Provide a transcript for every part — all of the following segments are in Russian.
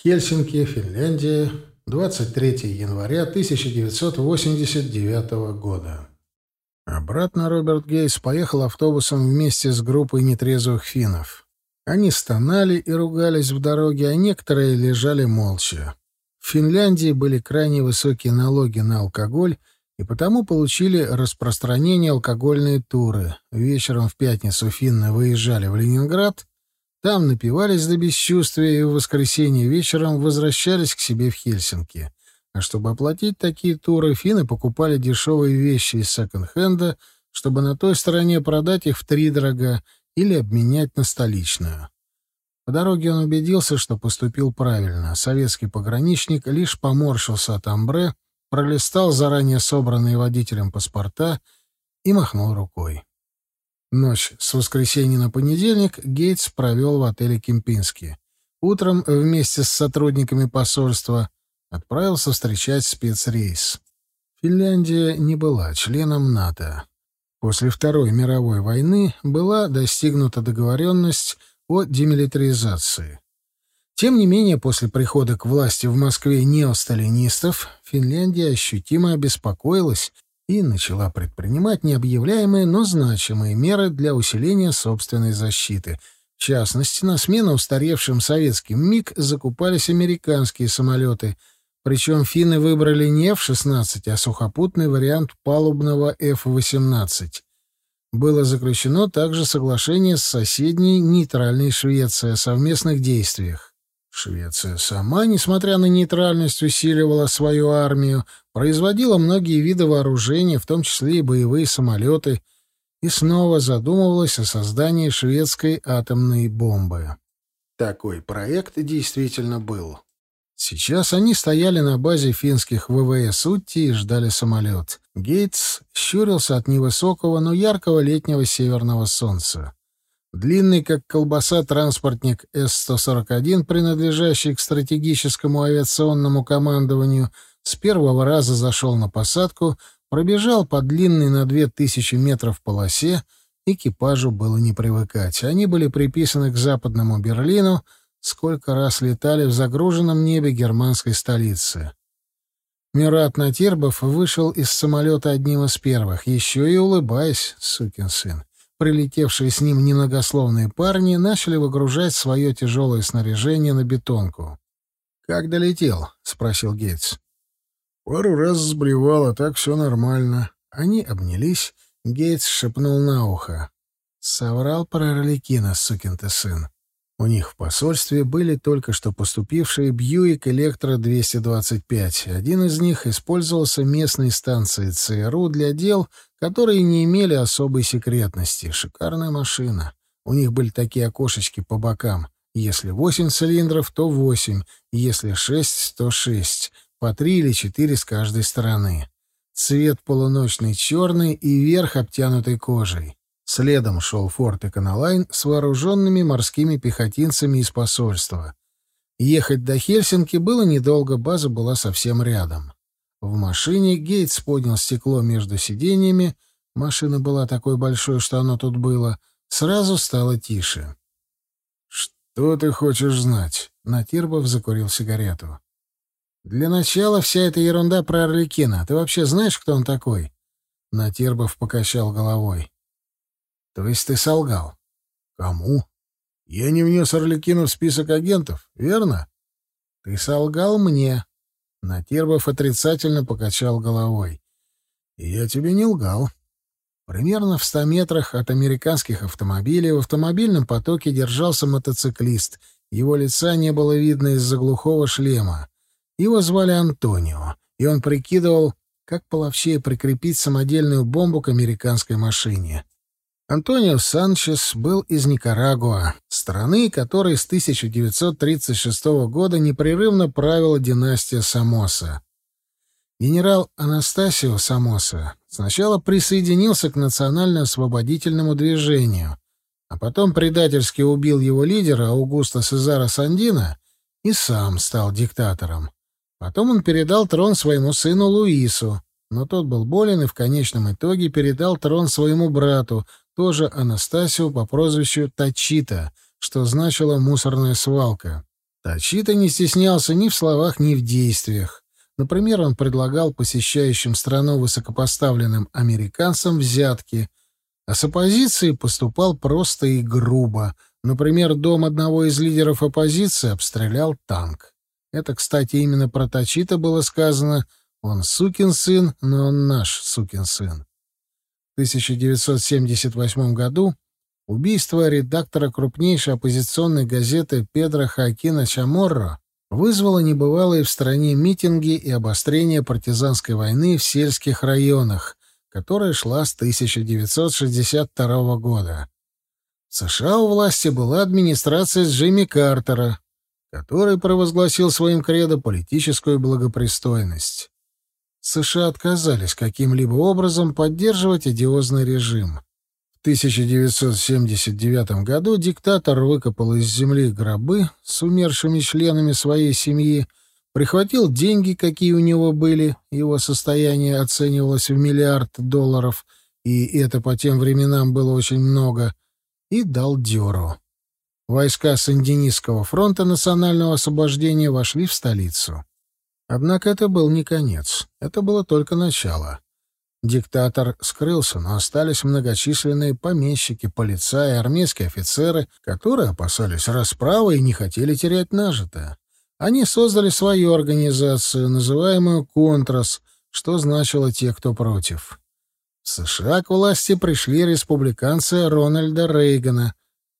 Хельсинки, Финляндия, 23 января 1989 года. Обратно Роберт Гейс поехал автобусом вместе с группой нетрезвых финнов. Они стонали и ругались в дороге, а некоторые лежали молча. В Финляндии были крайне высокие налоги на алкоголь, и потому получили распространение алкогольные туры. Вечером в пятницу финны выезжали в Ленинград, там напивались до бесчувствия и в воскресенье вечером возвращались к себе в Хельсинки. А чтобы оплатить такие туры, финны покупали дешевые вещи из секонд-хенда, чтобы на той стороне продать их втридорога или обменять на столичную. По дороге он убедился, что поступил правильно. Советский пограничник лишь поморщился от амбре, пролистал заранее собранные водителем паспорта и махнул рукой. Ночь с воскресенья на понедельник Гейтс провел в отеле «Кемпински». Утром вместе с сотрудниками посольства отправился встречать спецрейс. Финляндия не была членом НАТО. После Второй мировой войны была достигнута договоренность о демилитаризации. Тем не менее, после прихода к власти в Москве неосталинистов, Финляндия ощутимо обеспокоилась и начала предпринимать необъявляемые, но значимые меры для усиления собственной защиты. В частности, на смену устаревшим советским МиГ закупались американские самолеты, причем финны выбрали не F-16, а сухопутный вариант палубного F-18. Было заключено также соглашение с соседней нейтральной Швецией о совместных действиях. Швеция сама, несмотря на нейтральность, усиливала свою армию, производила многие виды вооружения, в том числе и боевые самолеты, и снова задумывалась о создании шведской атомной бомбы. Такой проект действительно был. Сейчас они стояли на базе финских ВВС Утти и ждали самолет. Гейтс щурился от невысокого, но яркого летнего северного солнца. Длинный, как колбаса, транспортник С-141, принадлежащий к стратегическому авиационному командованию, с первого раза зашел на посадку, пробежал по длинной на две тысячи метров полосе, экипажу было не привыкать. Они были приписаны к западному Берлину, сколько раз летали в загруженном небе германской столицы. Мират Натербов вышел из самолета одним из первых, еще и улыбаясь, сукин сын. Прилетевшие с ним немногословные парни начали выгружать свое тяжелое снаряжение на бетонку. «Как долетел?» — спросил Гейтс. «Пару раз сблевал, а так все нормально». Они обнялись. Гейтс шепнул на ухо. «Соврал про Роликина, сукин ты сын». У них в посольстве были только что поступившие Бьюик Электро-225. Один из них использовался местной станцией ЦРУ для дел, которые не имели особой секретности. Шикарная машина. У них были такие окошечки по бокам. Если восемь цилиндров, то восемь. Если шесть, то шесть. По три или четыре с каждой стороны. Цвет полуночный черный и верх обтянутый кожей. Следом шел форт Эконолайн с вооруженными морскими пехотинцами из посольства. Ехать до Хельсинки было недолго, база была совсем рядом. В машине Гейтс поднял стекло между сиденьями. Машина была такой большой, что оно тут было. Сразу стало тише. «Что ты хочешь знать?» Натирбов закурил сигарету. «Для начала вся эта ерунда про Орликина. Ты вообще знаешь, кто он такой?» Натирбов покачал головой. То есть ты солгал? Кому? Я не внес Орликину в список агентов, верно? Ты солгал мне. Натербов отрицательно покачал головой. Я тебе не лгал. Примерно в ста метрах от американских автомобилей в автомобильном потоке держался мотоциклист. Его лица не было видно из-за глухого шлема. Его звали Антонио, и он прикидывал, как половчее прикрепить самодельную бомбу к американской машине. Антонио Санчес был из Никарагуа, страны, которой с 1936 года непрерывно правила династия Самоса. Генерал Анастасио Самоса сначала присоединился к национально-освободительному движению, а потом предательски убил его лидера Аугуста Сезара Сандина и сам стал диктатором. Потом он передал трон своему сыну Луису, но тот был болен и в конечном итоге передал трон своему брату, тоже Анастасию по прозвищу Тачита, что значило «мусорная свалка». Тачита не стеснялся ни в словах, ни в действиях. Например, он предлагал посещающим страну высокопоставленным американцам взятки, а с оппозицией поступал просто и грубо. Например, дом одного из лидеров оппозиции обстрелял танк. Это, кстати, именно про Тачита было сказано «Он сукин сын, но он наш сукин сын». В 1978 году убийство редактора крупнейшей оппозиционной газеты Педро Хакина Чаморро вызвало небывалые в стране митинги и обострение партизанской войны в сельских районах, которая шла с 1962 года. В США у власти была администрация Джимми Картера, который провозгласил своим кредо политическую благопристойность. США отказались каким-либо образом поддерживать одиозный режим. В 1979 году диктатор выкопал из земли гробы с умершими членами своей семьи, прихватил деньги, какие у него были, его состояние оценивалось в миллиард долларов, и это по тем временам было очень много, и дал дёру. Войска Сандинистского фронта национального освобождения вошли в столицу. Однако это был не конец, это было только начало. Диктатор скрылся, но остались многочисленные помещики, полицаи, армейские офицеры, которые опасались расправы и не хотели терять нажитое. Они создали свою организацию, называемую «Контрас», что значило «те, кто против». В США к власти пришли республиканцы Рональда Рейгана,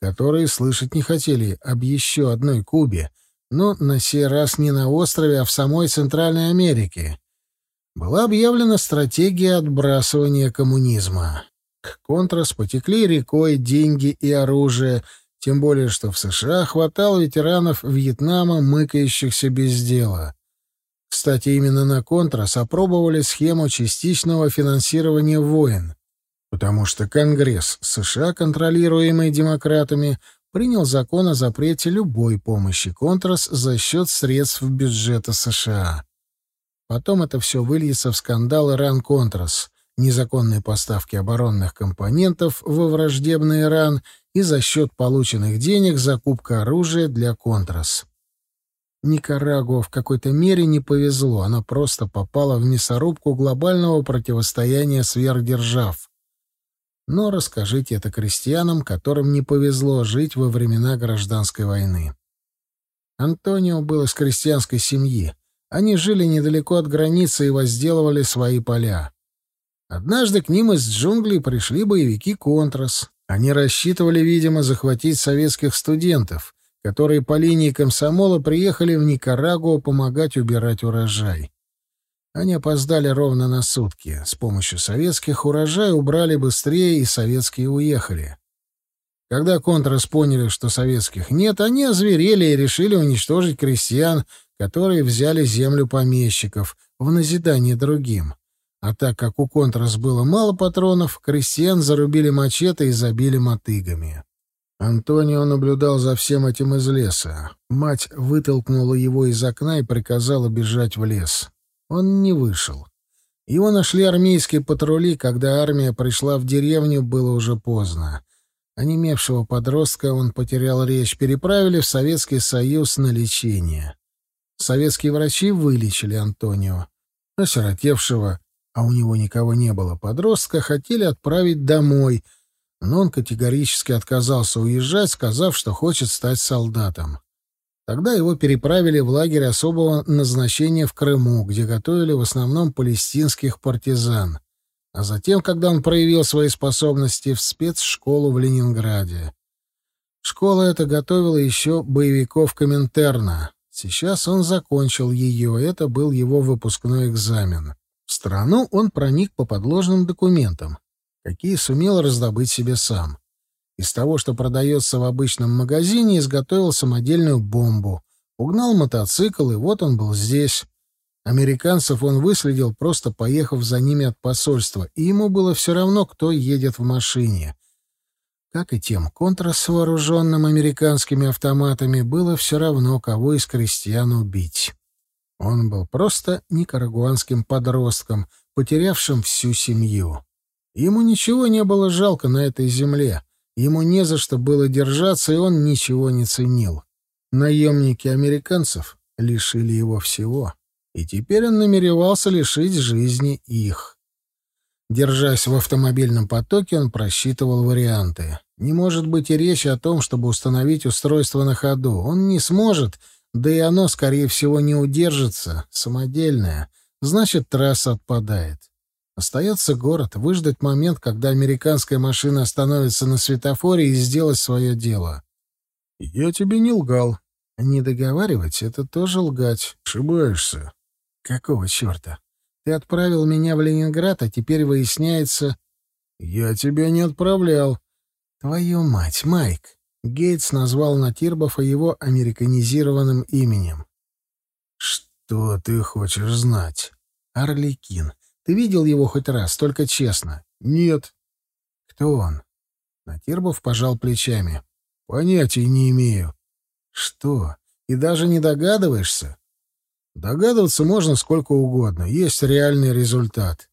которые слышать не хотели об еще одной Кубе, но на сей раз не на острове, а в самой Центральной Америке была объявлена стратегия отбрасывания коммунизма. К контрас потекли рекой деньги и оружие, тем более что в США хватало ветеранов Вьетнама, мыкающихся без дела. Кстати, именно на контрас опробовали схему частичного финансирования войн, потому что Конгресс США, контролируемый демократами, принял закон о запрете любой помощи контрас за счет средств бюджета США. Потом это все выльется в скандал Иран-Контрас, незаконные поставки оборонных компонентов во враждебный Иран и за счет полученных денег закупка оружия для Контрас. Никарагуа в какой-то мере не повезло, она просто попала в мясорубку глобального противостояния сверхдержав. Но расскажите это крестьянам, которым не повезло жить во времена гражданской войны. Антонио был из крестьянской семьи. Они жили недалеко от границы и возделывали свои поля. Однажды к ним из джунглей пришли боевики «Контрас». Они рассчитывали, видимо, захватить советских студентов, которые по линии комсомола приехали в Никарагуа помогать убирать урожай. Они опоздали ровно на сутки. С помощью советских урожай убрали быстрее, и советские уехали. Когда контрас поняли, что советских нет, они озверели и решили уничтожить крестьян, которые взяли землю помещиков в назидание другим. А так как у контрас было мало патронов, крестьян зарубили мачете и забили мотыгами. Антонио наблюдал за всем этим из леса. Мать вытолкнула его из окна и приказала бежать в лес. Он не вышел. Его нашли армейские патрули, когда армия пришла в деревню, было уже поздно. Онемевшего подростка он потерял речь, переправили в Советский Союз на лечение. Советские врачи вылечили Антонио. Осиротевшего, а у него никого не было, подростка хотели отправить домой, но он категорически отказался уезжать, сказав, что хочет стать солдатом. Тогда его переправили в лагерь особого назначения в Крыму, где готовили в основном палестинских партизан. А затем, когда он проявил свои способности, в спецшколу в Ленинграде. Школа эта готовила еще боевиков Коминтерна. Сейчас он закончил ее, это был его выпускной экзамен. В страну он проник по подложным документам, какие сумел раздобыть себе сам. Из того, что продается в обычном магазине, изготовил самодельную бомбу, угнал мотоцикл, и вот он был здесь. Американцев он выследил, просто поехав за ними от посольства, и ему было все равно, кто едет в машине. Как и тем контра с вооруженным американскими автоматами, было все равно, кого из крестьян убить. Он был просто никарагуанским подростком, потерявшим всю семью. Ему ничего не было жалко на этой земле. Ему не за что было держаться, и он ничего не ценил. Наемники американцев лишили его всего, и теперь он намеревался лишить жизни их. Держась в автомобильном потоке, он просчитывал варианты. Не может быть и речи о том, чтобы установить устройство на ходу. Он не сможет, да и оно, скорее всего, не удержится. Самодельное. Значит, трасса отпадает. Остается город, выждать момент, когда американская машина остановится на светофоре и сделать свое дело. «Я тебе не лгал». «Не договаривать — это тоже лгать». «Ошибаешься». «Какого черта? Ты отправил меня в Ленинград, а теперь выясняется...» «Я тебя не отправлял». «Твою мать, Майк!» Гейтс назвал Натирбофа его американизированным именем. «Что ты хочешь знать?» «Орликин. Ты видел его хоть раз, только честно?» «Нет». «Кто он?» Натирбов пожал плечами. «Понятия не имею». «Что? И даже не догадываешься?» «Догадываться можно сколько угодно. Есть реальный результат».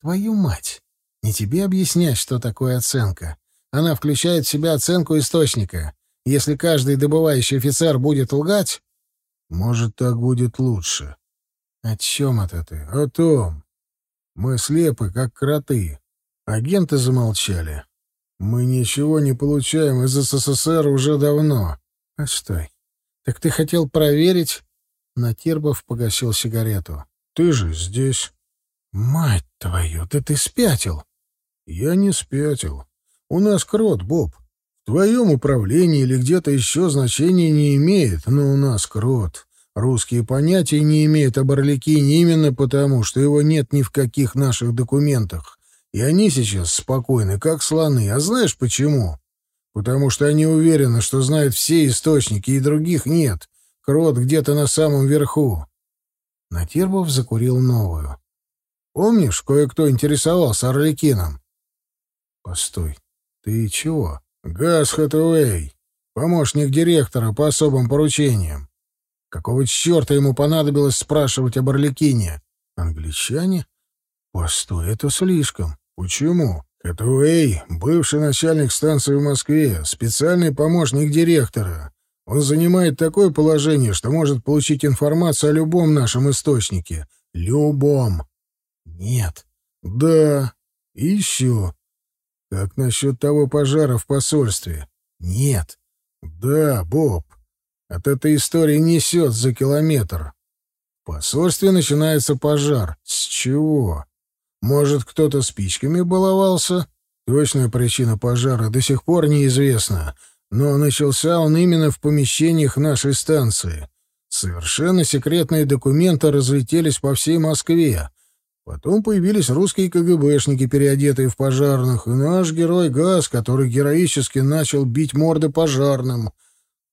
«Твою мать! Не тебе объяснять, что такое оценка. Она включает в себя оценку источника. Если каждый добывающий офицер будет лгать... Может, так будет лучше. О чем это ты? О том. Мы слепы, как кроты. Агенты замолчали. Мы ничего не получаем из СССР уже давно. Постой. Так ты хотел проверить? Натирбов погасил сигарету. Ты же здесь. Мать твою, да ты спятил. Я не спятил. У нас крот, Боб. В твоем управлении или где-то еще значения не имеет, но у нас крот. Русские понятия не имеют об Орликине именно потому, что его нет ни в каких наших документах. И они сейчас спокойны, как слоны. А знаешь почему? Потому что они уверены, что знают все источники, и других нет. Крот где-то на самом верху. Натербов закурил новую. Помнишь, кое-кто интересовался Орликином? Постой, «Ты чего?» «Газ Хэтэуэй, помощник директора по особым поручениям. Какого черта ему понадобилось спрашивать об Орликине? Англичане? Постой, это слишком. Почему? Хэтэуэй — бывший начальник станции в Москве, специальный помощник директора. Он занимает такое положение, что может получить информацию о любом нашем источнике. Любом. Нет. Да. И еще. Как насчет того пожара в посольстве? Нет. Да, Боб. От этой истории несет за километр. В посольстве начинается пожар. С чего? Может, кто-то спичками баловался? Точная причина пожара до сих пор неизвестна, но начался он именно в помещениях нашей станции. Совершенно секретные документы разлетелись по всей Москве. Потом появились русские КГБшники, переодетые в пожарных, и наш герой Газ, который героически начал бить морды пожарным.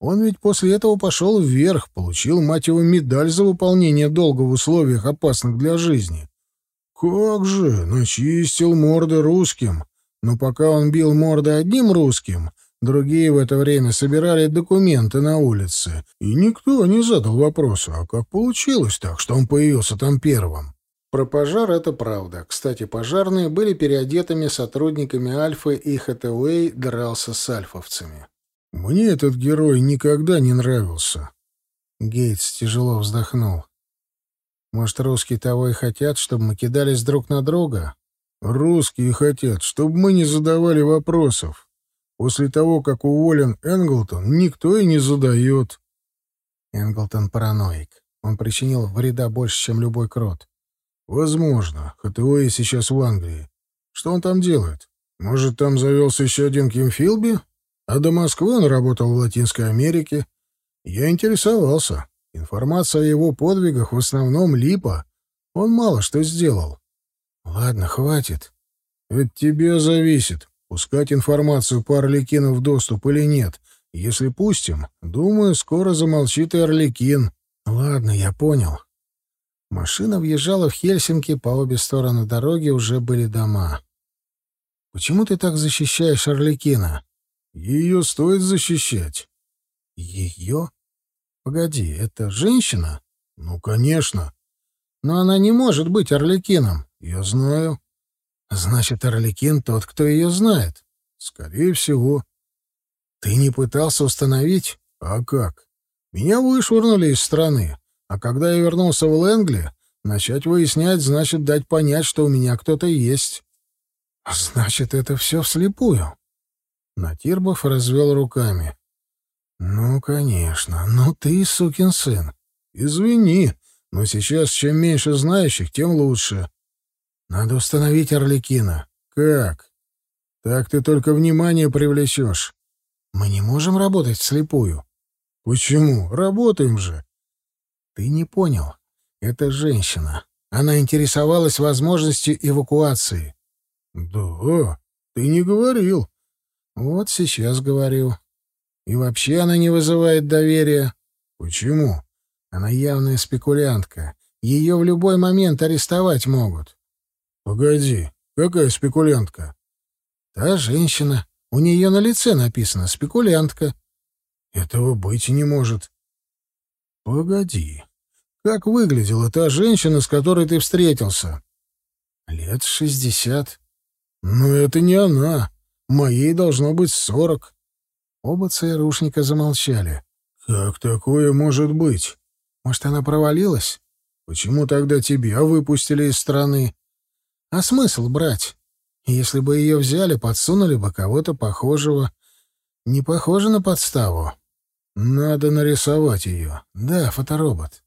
Он ведь после этого пошел вверх, получил, мать его, медаль за выполнение долга в условиях, опасных для жизни. Как же, начистил морды русским. Но пока он бил морды одним русским, другие в это время собирали документы на улице, и никто не задал вопроса, а как получилось так, что он появился там первым. Про пожар это правда. Кстати, пожарные были переодетыми сотрудниками Альфы, и Хэтэуэй дрался с альфовцами. «Мне этот герой никогда не нравился». Гейтс тяжело вздохнул. «Может, русские того и хотят, чтобы мы кидались друг на друга?» «Русские хотят, чтобы мы не задавали вопросов. После того, как уволен Энглтон, никто и не задает». Энглтон параноик. Он причинил вреда больше, чем любой крот. Возможно. ХТО сейчас в Англии. Что он там делает? Может, там завелся еще один Ким Филби? А до Москвы он работал в Латинской Америке. Я интересовался. Информация о его подвигах в основном липа. Он мало что сделал. Ладно, хватит. От тебя зависит, пускать информацию по Орликину в доступ или нет. Если пустим, думаю, скоро замолчит и Орликин. Ладно, я понял. Машина въезжала в Хельсинки, по обе стороны дороги уже были дома. «Почему ты так защищаешь Орликина?» «Ее стоит защищать». «Ее? Погоди, это женщина?» «Ну, конечно». «Но она не может быть Орликином». «Я знаю». «Значит, Орликин тот, кто ее знает?» «Скорее всего». «Ты не пытался установить?» «А как?» Меня вышвырнули из страны, а когда я вернулся в Лэнгли, начать выяснять значит дать понять, что у меня кто-то есть. Значит, это все вслепую. Натирбов развел руками. Ну, конечно, ну ты сукин сын. Извини, но сейчас чем меньше знающих, тем лучше. Надо установить Орликина. Как? Так ты только внимание привлечешь. Мы не можем работать вслепую. Почему? Работаем же. Ты не понял. Это женщина. Она интересовалась возможностью эвакуации. Да, ты не говорил. Вот сейчас говорю. И вообще она не вызывает доверия. Почему? Она явная спекулянтка. Ее в любой момент арестовать могут. Погоди, какая спекулянтка? Та женщина. У нее на лице написано «спекулянтка». Этого быть не может. Погоди. Как выглядела та женщина, с которой ты встретился? Лет шестьдесят. Но это не она. Моей должно быть сорок. Оба ЦРУшника замолчали. Как такое может быть? Может, она провалилась? Почему тогда тебя выпустили из страны? А смысл брать? Если бы ее взяли, подсунули бы кого-то похожего. Не похоже на подставу. Надо нарисовать ее. Да, фоторобот.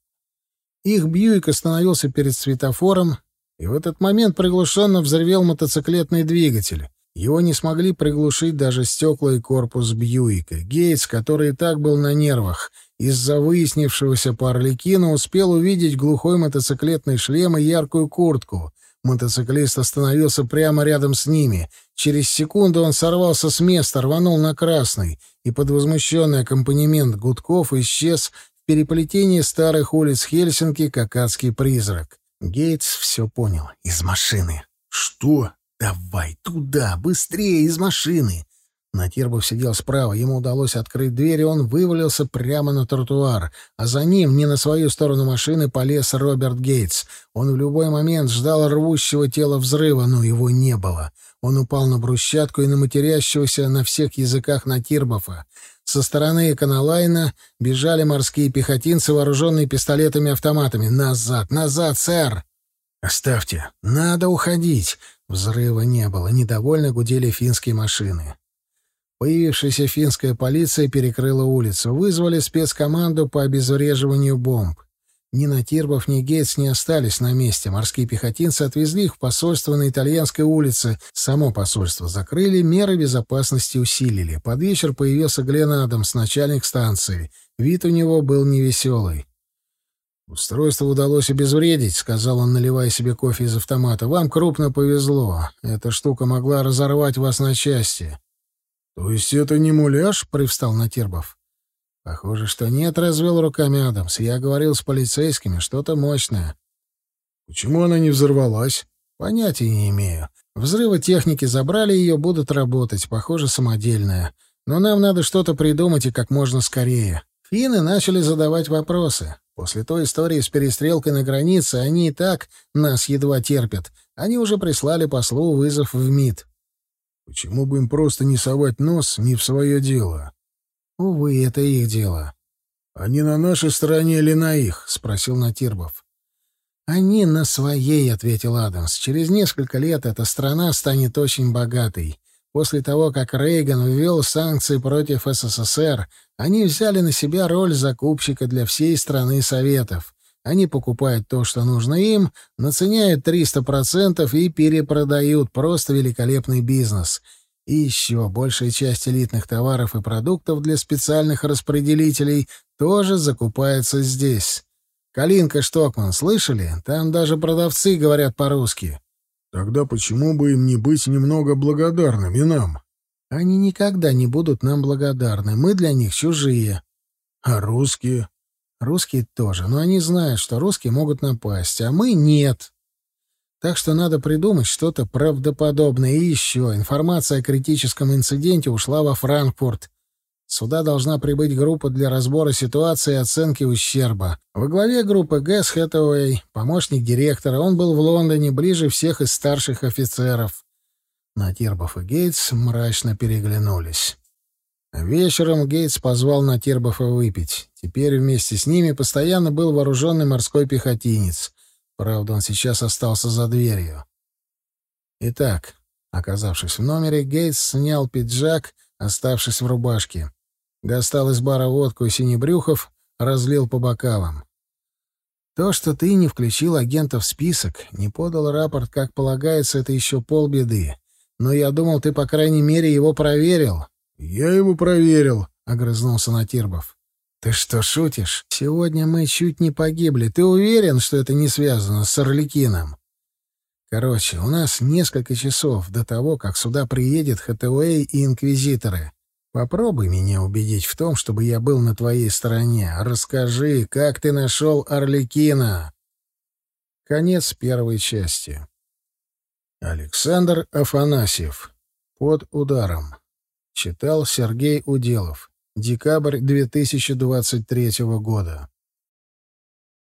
Их Бьюик остановился перед светофором, и в этот момент приглушенно взревел мотоциклетный двигатель. Его не смогли приглушить даже стекла и корпус Бьюика. Гейтс, который и так был на нервах, из-за выяснившегося по Орликину успел увидеть глухой мотоциклетный шлем и яркую куртку. Мотоциклист остановился прямо рядом с ними. Через секунду он сорвался с места, рванул на красный, и под возмущенный аккомпанемент гудков исчез в переплетении старых улиц Хельсинки, как адский призрак. Гейтс все понял. Из машины. «Что?» «Давай туда, быстрее, из машины!» Натербов сидел справа, ему удалось открыть дверь, и он вывалился прямо на тротуар, а за ним, не на свою сторону машины, полез Роберт Гейтс. Он в любой момент ждал рвущего тела взрыва, но его не было. Он упал на брусчатку и на матерящегося на всех языках Натирбофа. Со стороны Эконолайна бежали морские пехотинцы, вооруженные пистолетами-автоматами. «Назад! Назад, сэр!» «Оставьте! Надо уходить!» Взрыва не было, недовольно гудели финские машины. Появившаяся финская полиция перекрыла улицу, вызвали спецкоманду по обезвреживанию бомб. Ни Натирбов, ни Гейтс не остались на месте. Морские пехотинцы отвезли их в посольство на итальянской улице. Само посольство закрыли, меры безопасности усилили. Под вечер появился Глен Адамс, начальник станции. Вид у него был невеселый. «Устройство удалось обезвредить», — сказал он, наливая себе кофе из автомата. «Вам крупно повезло. Эта штука могла разорвать вас на части». «То есть это не муляж?» — привстал Натербов. «Похоже, что нет», — развел руками Адамс. «Я говорил с полицейскими, что-то мощное». «Почему она не взорвалась?» «Понятия не имею. Взрывы техники забрали ее, будут работать. Похоже, самодельная. Но нам надо что-то придумать и как можно скорее». Финны начали задавать вопросы. После той истории с перестрелкой на границе они и так нас едва терпят. Они уже прислали послу вызов в МИД. Почему бы им просто не совать нос не в свое дело? Увы, это их дело. Они на нашей стороне или на их? спросил Натирбов. Они на своей, ответил Адамс. Через несколько лет эта страна станет очень богатой. После того, как Рейган ввел санкции против СССР, они взяли на себя роль закупщика для всей страны Советов. Они покупают то, что нужно им, наценяют 300% и перепродают. Просто великолепный бизнес. И еще большая часть элитных товаров и продуктов для специальных распределителей тоже закупается здесь. Калинка Штокман, слышали? Там даже продавцы говорят по-русски. Тогда почему бы им не быть немного благодарными нам? Они никогда не будут нам благодарны. Мы для них чужие. А русские? Русские тоже, но они знают, что русские могут напасть, а мы нет. Так что надо придумать что-то правдоподобное. И еще, информация о критическом инциденте ушла во Франкфурт. Сюда должна прибыть группа для разбора ситуации и оценки ущерба. Во главе группы Гэс Хэтэуэй, помощник директора, он был в Лондоне ближе всех из старших офицеров. Натирбов и Гейтс мрачно переглянулись. Вечером Гейтс позвал Натербофа выпить. Теперь вместе с ними постоянно был вооруженный морской пехотинец. Правда, он сейчас остался за дверью. Итак, оказавшись в номере, Гейтс снял пиджак, оставшись в рубашке. Достал из бара водку и синебрюхов, разлил по бокалам. То, что ты не включил агента в список, не подал рапорт, как полагается, это еще полбеды. Но я думал, ты, по крайней мере, его проверил. — Я его проверил, — огрызнулся Натирбов. — Ты что, шутишь? Сегодня мы чуть не погибли. Ты уверен, что это не связано с Орликином? Короче, у нас несколько часов до того, как сюда приедет Хэтэуэй и Инквизиторы. Попробуй меня убедить в том, чтобы я был на твоей стороне. Расскажи, как ты нашел Орликина?» Конец первой части. Александр Афанасьев. Под ударом. Читал Сергей Уделов. Декабрь 2023 года.